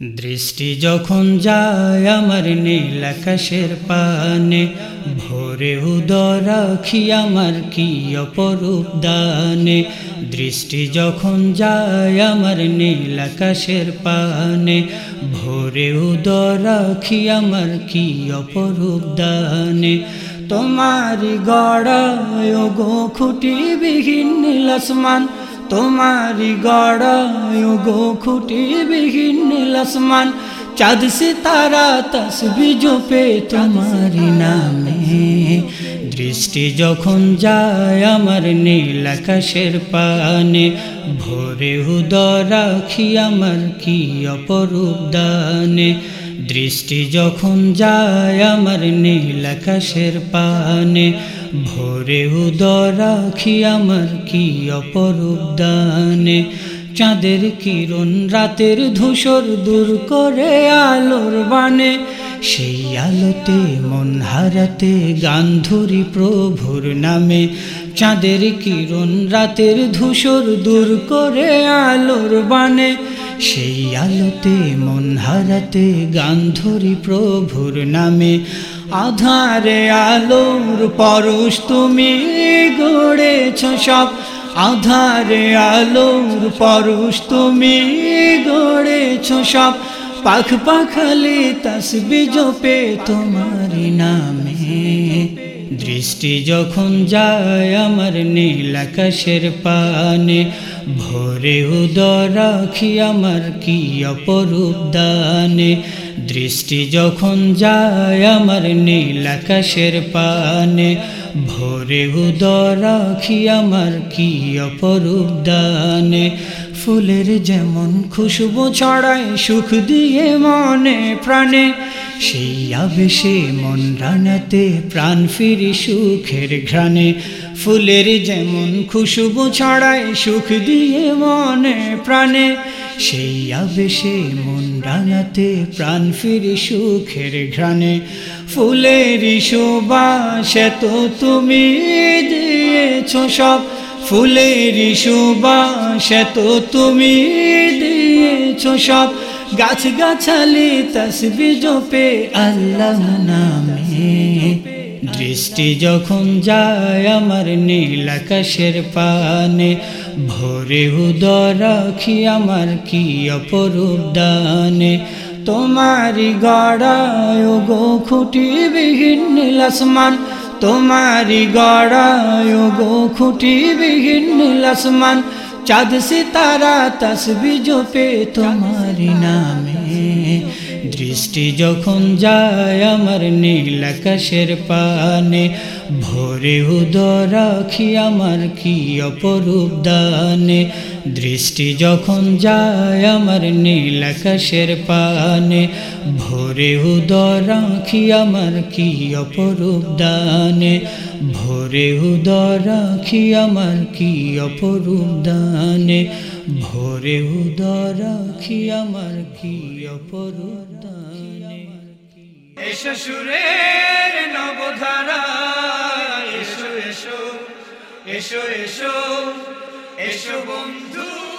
দৃষ্টি যখন যায় আমার নীল আকাশের পানে, ভোরে রাখি আমার কি অপরূপ দানে। দৃষ্টি যখন যায় আমার নীল আকাশের পানে, ভোরে রাখি আমার কি অপরূপ দানে। তোমারি গড়ায় গো খুঁটি বিহীন নীল তোমারি গড়ায় গো খুঁটি বিহীন আসমান চাঁদ সিতারা তসবি জপে তোমারি নামে। দৃষ্টি যখন যায় আমার নীল আকাশের পানে, ভোরে উদর রাখি আমার কি অপরূপ দানে। দৃষ্টি যখন যায় আমার নীল পানে ভোরে উদর রাখি আমার কি অপরূপ দানে। চাঁদের কিরণ রাতের ধূসর দূর করে আলোর বানে। সেই আলোতে মন হারাতে গান ধরি প্রভুর নামে। চাঁদের কিরণ রাতের ধূসর দূর করে আলোর বানে। সেই আলোতে মন হারাতে গান ধরি প্রভুর নামে। আধারে আলোর পরশ তুমি গড়েছ সব। আধারে আলোর পরশ তুমি গড়েছ সব। পাখ পাখালি তসবি জপে তোমার নামে। দৃষ্টি যখন যায় আমার নীল পানে, ভোরে উদর রাখি আমার কি অপরূপ দানে। দৃষ্টি যখন যায় আমার নীল আকাশের পানে, ভোরে উদর রাখি আমার কি অপরূপ দানে। ফুলের যেমন খুশবু ছড়ায় সুখ দিয়ে মনে প্রাণে, সেই আবেশে মন রানাতে প্রাণ ফিরি সুখের ঘ্রাণে। ফুলের যেমন খুশবু ছড়ায় সুখ দিয়ে মনে প্রাণে সেই আবেশে মন রানাতে প্রাণ ফিরি সুখের ঘ্রাণে। ফুলের সুবাস তো তুমি দিয়েছ সব। ফুলের সুবাস তো তুমি দিয়েছ সব। গাছ গাছালি তসবি জপে আল্লাহ নামে। দৃষ্টি যখন যায় আমার নীল আকাশের পানে ভোরে উদর রাখি আমার কি অপরূপ দানে? তোমারি গড়ায় গো খুঁটি বিহীন নীল আসমান। তোমারি গড়ায় গো খুঁটি বিহীন নীল আসমান। চাঁদ, সিতারা তসবি জপে তোমারি নামে। দৃষ্টি যখন যায় আমার নীল আকাশের পানে, ভোরে রাখি আমার কি অপরূপ দানে। দৃষ্টি যখন যায় আমার নীল আকাশের পানে, ভোরে রাখি আমার কি অপরূপ দানে। ভোরে উদর রাখি আমার কি অপরূপ দানে। ভোরে উদর রাখি আমার কি অপরূপ দানে। এসো সুরের নবধারা, এসো এসো এসো এসো এসো বন্ধু।